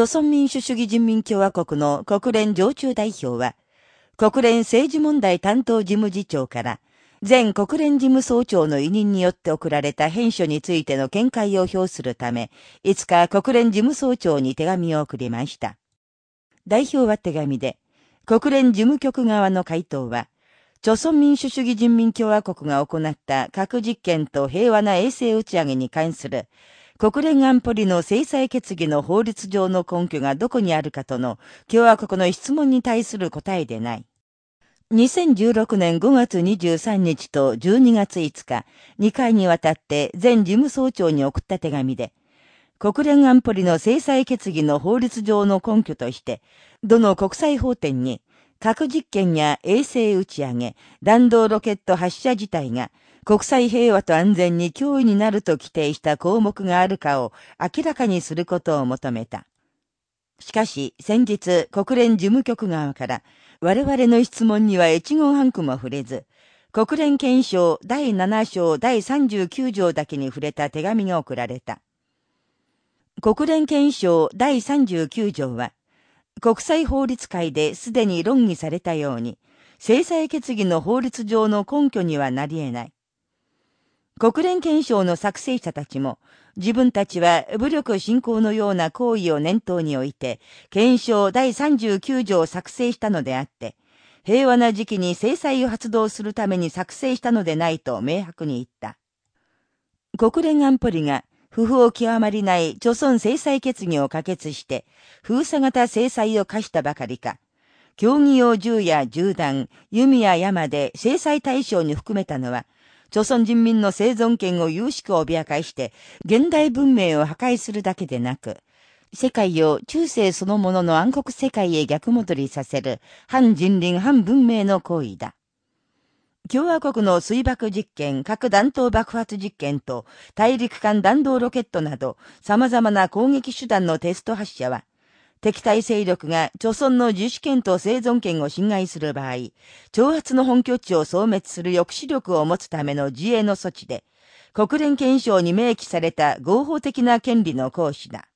朝鮮民主主義人民共和国の国連常駐代表は、国連政治問題担当事務次長から、前国連事務総長の委任によって送られた編書についての見解を表するため、いつか国連事務総長に手紙を送りました。代表は手紙で、国連事務局側の回答は、朝鮮民主主義人民共和国が行った核実験と平和な衛星打ち上げに関する国連安保理の制裁決議の法律上の根拠がどこにあるかとの共和国の質問に対する答えでない。2016年5月23日と12月5日、2回にわたって前事務総長に送った手紙で、国連安保理の制裁決議の法律上の根拠として、どの国際法典に核実験や衛星打ち上げ、弾道ロケット発射自体が国際平和と安全に脅威になると規定した項目があるかを明らかにすることを求めた。しかし、先日、国連事務局側から、我々の質問には越後半句も触れず、国連憲章第7章第39条だけに触れた手紙が送られた。国連憲章第39条は、国際法律界ですでに論議されたように、制裁決議の法律上の根拠にはなり得ない。国連憲章の作成者たちも、自分たちは武力侵攻のような行為を念頭に置いて、憲章第39条を作成したのであって、平和な時期に制裁を発動するために作成したのでないと明白に言った。国連安保理が不法極まりない貯村制裁決議を可決して、封鎖型制裁を課したばかりか、競技用銃や銃弾、弓や山で制裁対象に含めたのは、朝鮮人民の生存権を有しく脅かして、現代文明を破壊するだけでなく、世界を中世そのものの暗黒世界へ逆戻りさせる反人倫反文明の行為だ。共和国の水爆実験、核弾頭爆発実験と大陸間弾道ロケットなど様々な攻撃手段のテスト発射は、敵対勢力が貯村の自主権と生存権を侵害する場合、挑発の本拠地を消滅する抑止力を持つための自衛の措置で、国連憲章に明記された合法的な権利の行使だ。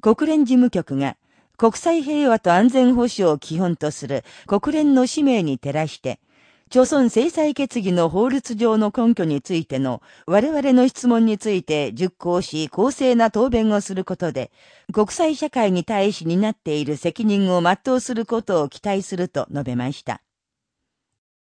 国連事務局が国際平和と安全保障を基本とする国連の使命に照らして、朝鮮制裁決議の法律上の根拠についての我々の質問について熟考し公正な答弁をすることで、国際社会に対し担っている責任を全うすることを期待すると述べました。